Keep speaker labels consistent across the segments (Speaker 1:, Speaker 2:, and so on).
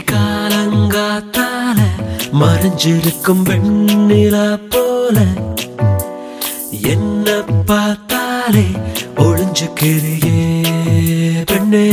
Speaker 1: காலங்காத்தால மறைஞ்சிருக்கும் வெண்ணிலா போல என்ன பார்த்தாலே ஒளிஞ்சுக்கிறியே பெண்ணே.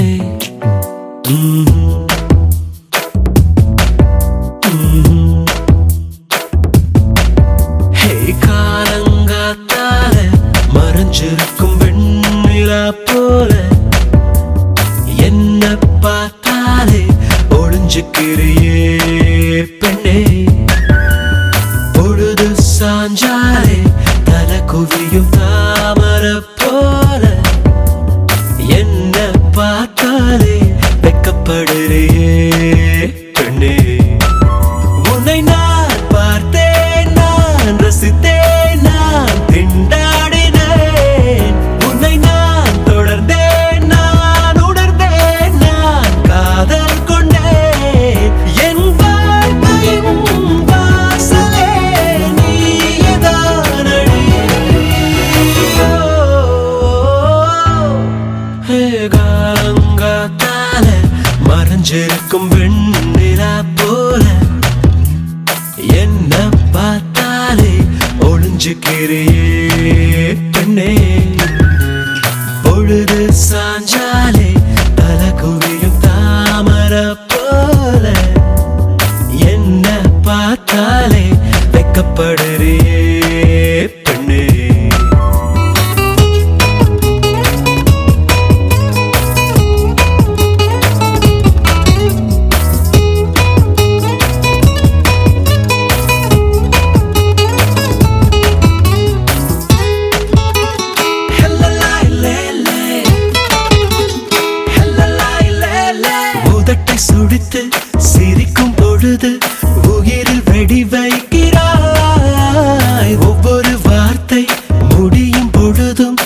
Speaker 1: காலங்காத்தால மறைஞ்சிருக்கும் வெண்ணிலா போல. என்ன பார்த்தாலே ஒளிஞ்சுக்கிறியே பார்த்து சிரிக்கும் பொழுது உயிரில் வெடி வைக்கிறாய். ஒவ்வொரு வார்த்தை முடியும் பொழுதும்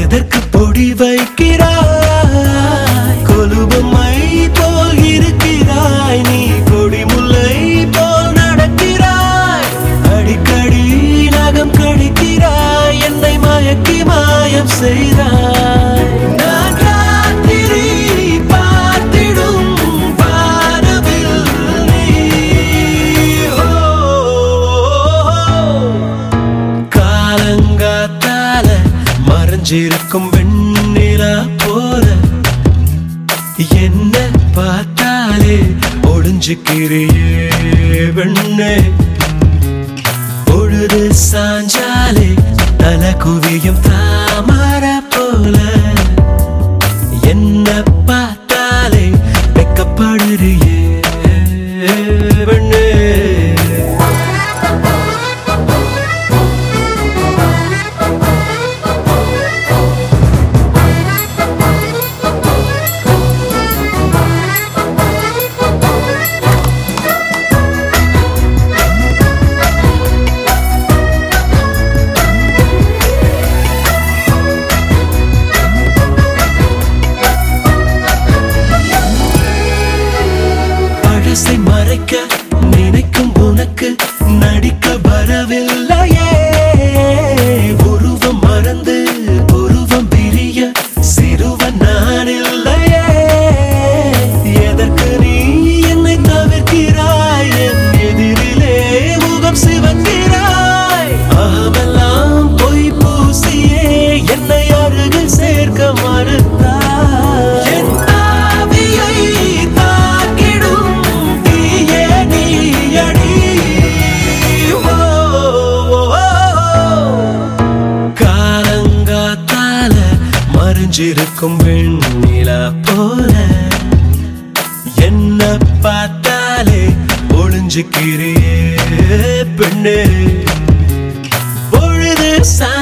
Speaker 1: எதற்கு பொடி வைக்கிறாய்? கொலுபமை போல் இருக்கிறாய். நீ கொடிமுல்லை போல் நடக்கிறாய். அடிக்கடி நகம் கடிக்கிறாய். என்னை மயக்கி மாயம் செய்தாய். இருக்கும் வெண்ணிலா போல. என்ன பார்த்தாலே ஒளிஞ்சுக்கிறியே வெண்ணே. பொழுது சாஞ்சாலே தலை குவியும் தான் Okay. மறைஞ்சிருக்கும் வெண்ணிலா போல. என்ன பார்த்தாலே ஒளிஞ்சுக்கிறியே பெண்ணு. பொழுது சா